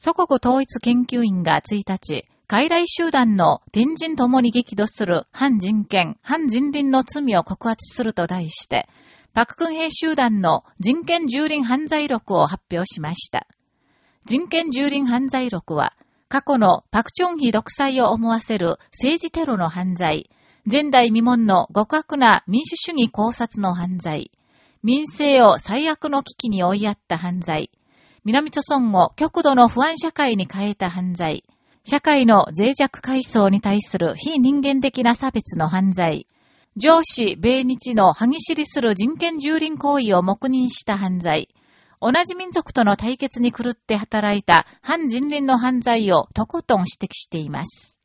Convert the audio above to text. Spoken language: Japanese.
祖国統一研究院が1日、傀儡集団の天人ともに激怒する反人権、反人倫の罪を告発すると題して、パククン兵集団の人権蹂躙犯罪録を発表しました。人権蹂躙犯罪録は、過去のパクチョンヒ独裁を思わせる政治テロの犯罪、前代未聞の極悪な民主主義考察の犯罪、民政を最悪の危機に追いやった犯罪、南朝村を極度の不安社会に変えた犯罪、社会の脆弱階層に対する非人間的な差別の犯罪、上司、米日の歯ぎしりする人権蹂躙行為を黙認した犯罪、同じ民族との対決に狂って働いた反人倫の犯罪をとことん指摘しています。